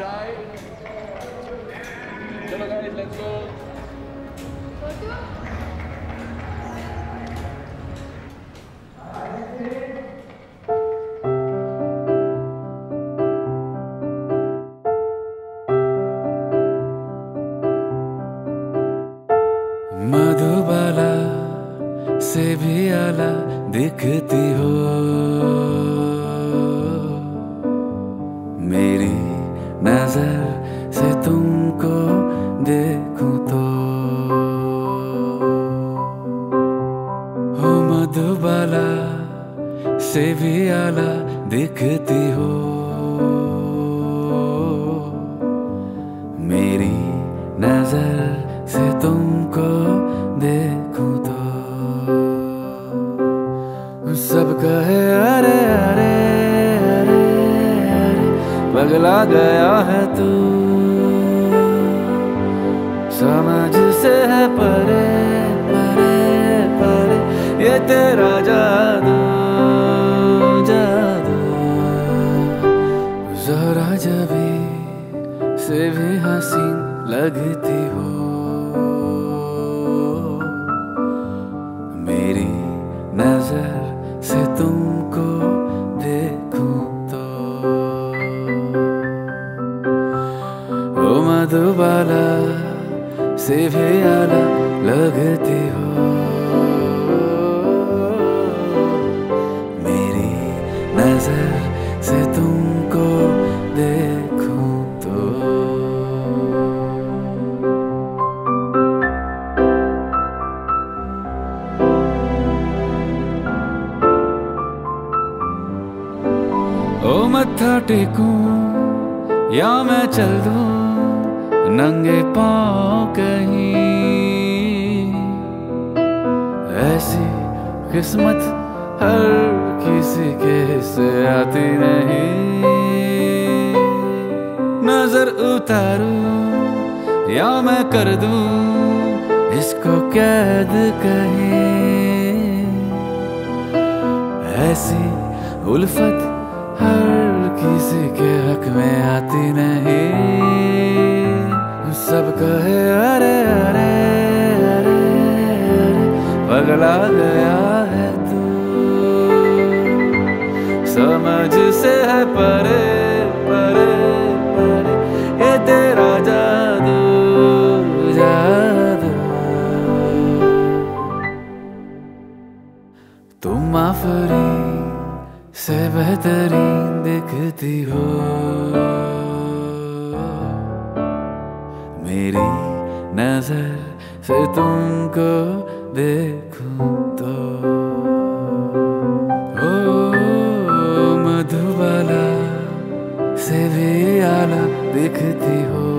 चाय चलो guys let's go Madhubala से भी आला दिखती हो। से भी आला दिखती हो। मेरी नज़र से तुमको देखूँ तो। सब कहे, अरे अरे अरे अरे, पगला गया है तू। समझ से है परे परे परे, ये तेरा जादू लगती हो। मेरी नज़र से तुमको देखूँ तो। ओ मधुबाला, से भी आला लगती हो। मत्था टेकूं, या मैं चल दूँ नंगे पाँव कहीं। ऐसी किस्मत हर किसी के से आती नहीं। नज़र उतारूं, या मैं कर दूँ इसको कैद कहीं। ऐसी उल्फत हर किसी के हक में आती नहीं। सब कहे, अरे अरे अरे अरे, पगला गया है तू। समझ से है परे बेहतरीन दिखती हो। मेरी नज़र से तुमको देखूँ तो। ओ, मधुबाला से भी आला दिखती हो।